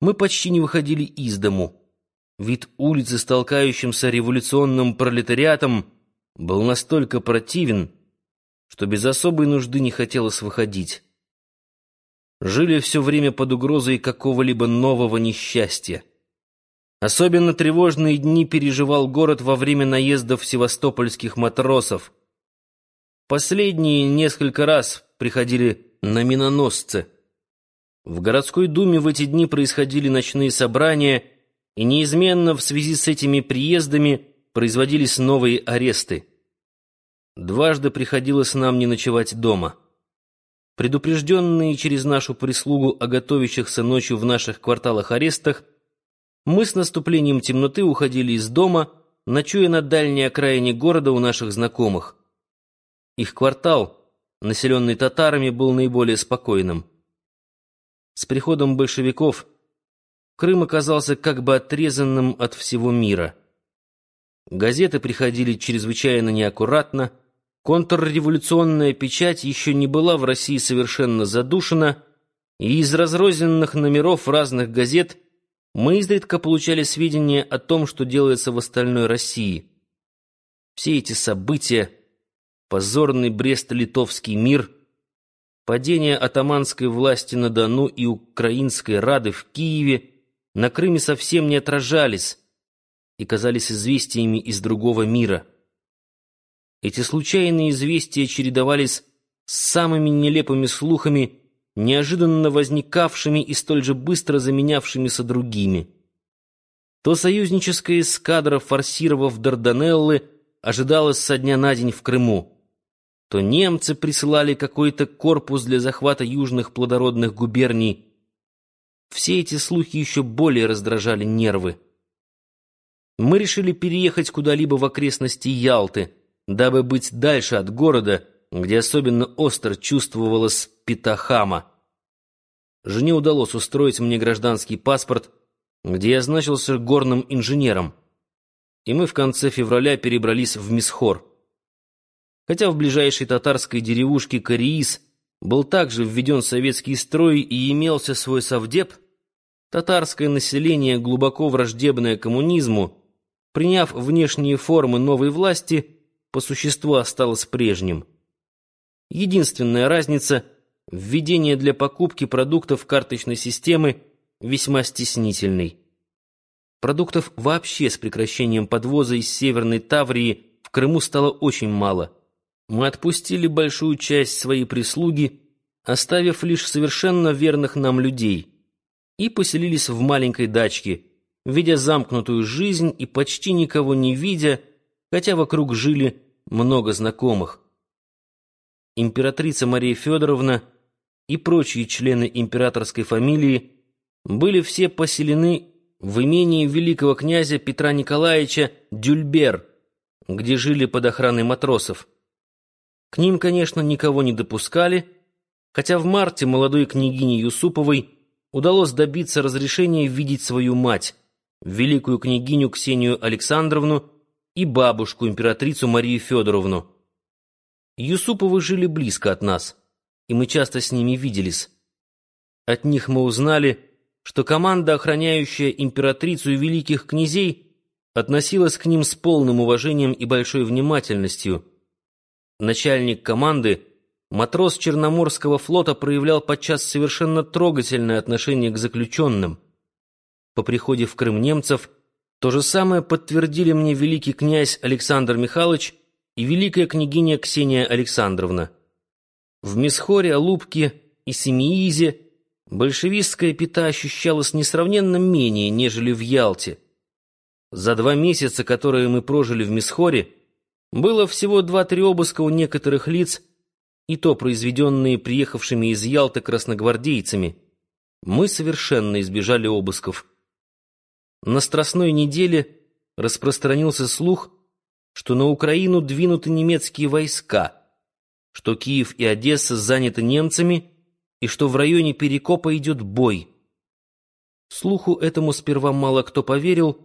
Мы почти не выходили из дому. Вид улицы с толкающимся революционным пролетариатом был настолько противен, что без особой нужды не хотелось выходить. Жили все время под угрозой какого-либо нового несчастья. Особенно тревожные дни переживал город во время наездов севастопольских матросов. Последние несколько раз приходили на миноносцы. В городской думе в эти дни происходили ночные собрания, и неизменно в связи с этими приездами производились новые аресты. Дважды приходилось нам не ночевать дома. Предупрежденные через нашу прислугу о готовящихся ночью в наших кварталах арестах, мы с наступлением темноты уходили из дома, ночуя на дальней окраине города у наших знакомых. Их квартал, населенный татарами, был наиболее спокойным. С приходом большевиков Крым оказался как бы отрезанным от всего мира. Газеты приходили чрезвычайно неаккуратно, контрреволюционная печать еще не была в России совершенно задушена, и из разрозненных номеров разных газет мы изредка получали сведения о том, что делается в остальной России. Все эти события, позорный Брест-Литовский мир — Падение атаманской власти на Дону и Украинской Рады в Киеве на Крыме совсем не отражались и казались известиями из другого мира. Эти случайные известия чередовались с самыми нелепыми слухами, неожиданно возникавшими и столь же быстро заменявшимися другими. То союзническая эскадра, форсировав Дарданеллы, ожидалась со дня на день в Крыму то немцы присылали какой-то корпус для захвата южных плодородных губерний. Все эти слухи еще более раздражали нервы. Мы решили переехать куда-либо в окрестности Ялты, дабы быть дальше от города, где особенно остро чувствовалась Питахама. Жене удалось устроить мне гражданский паспорт, где я значился горным инженером, и мы в конце февраля перебрались в Мисхор. Хотя в ближайшей татарской деревушке Кориис был также введен советский строй и имелся свой совдеп, татарское население, глубоко враждебное коммунизму, приняв внешние формы новой власти, по существу осталось прежним. Единственная разница — введение для покупки продуктов карточной системы весьма стеснительной. Продуктов вообще с прекращением подвоза из Северной Таврии в Крыму стало очень мало — мы отпустили большую часть своей прислуги, оставив лишь совершенно верных нам людей, и поселились в маленькой дачке, ведя замкнутую жизнь и почти никого не видя, хотя вокруг жили много знакомых. Императрица Мария Федоровна и прочие члены императорской фамилии были все поселены в имении великого князя Петра Николаевича Дюльбер, где жили под охраной матросов. К ним, конечно, никого не допускали, хотя в марте молодой княгине Юсуповой удалось добиться разрешения видеть свою мать, великую княгиню Ксению Александровну и бабушку, императрицу Марию Федоровну. Юсуповы жили близко от нас, и мы часто с ними виделись. От них мы узнали, что команда, охраняющая императрицу и великих князей, относилась к ним с полным уважением и большой внимательностью — Начальник команды, матрос Черноморского флота, проявлял подчас совершенно трогательное отношение к заключенным. По приходе в Крым немцев то же самое подтвердили мне великий князь Александр Михайлович и великая княгиня Ксения Александровна. В Месхоре, Алубке и Семиизе большевистская пята ощущалась несравненно менее, нежели в Ялте. За два месяца, которые мы прожили в Месхоре, было всего два-три обыска у некоторых лиц, и то произведенные приехавшими из Ялты красногвардейцами. Мы совершенно избежали обысков. На Страстной неделе распространился слух, что на Украину двинуты немецкие войска, что Киев и Одесса заняты немцами и что в районе Перекопа идет бой. Слуху этому сперва мало кто поверил,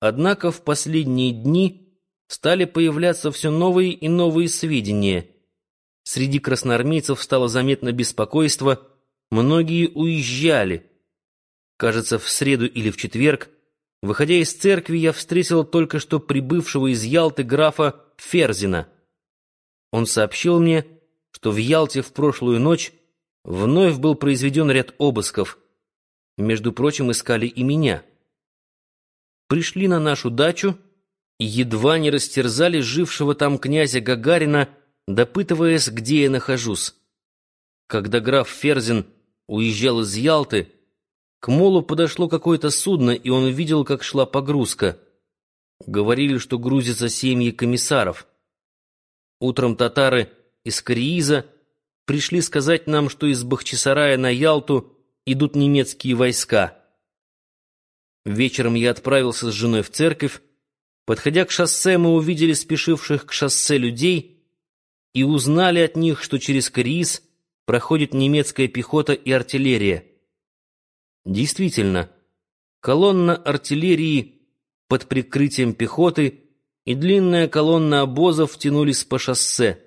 однако в последние дни стали появляться все новые и новые сведения. Среди красноармейцев стало заметно беспокойство, многие уезжали. Кажется, в среду или в четверг, выходя из церкви, я встретил только что прибывшего из Ялты графа Ферзина. Он сообщил мне, что в Ялте в прошлую ночь вновь был произведен ряд обысков. Между прочим, искали и меня. Пришли на нашу дачу едва не растерзали жившего там князя Гагарина, допытываясь, где я нахожусь. Когда граф Ферзин уезжал из Ялты, к молу подошло какое-то судно, и он видел, как шла погрузка. Говорили, что грузятся семьи комиссаров. Утром татары из Корииза пришли сказать нам, что из Бахчисарая на Ялту идут немецкие войска. Вечером я отправился с женой в церковь. Подходя к шоссе, мы увидели спешивших к шоссе людей и узнали от них, что через Корииз проходит немецкая пехота и артиллерия. Действительно, колонна артиллерии под прикрытием пехоты и длинная колонна обозов тянулись по шоссе.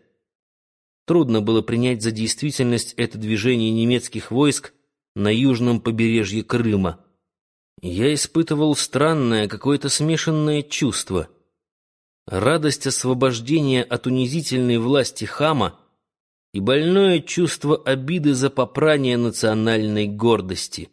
Трудно было принять за действительность это движение немецких войск на южном побережье Крыма. Я испытывал странное, какое-то смешанное чувство. Радость освобождения от унизительной власти хама и больное чувство обиды за попрание национальной гордости.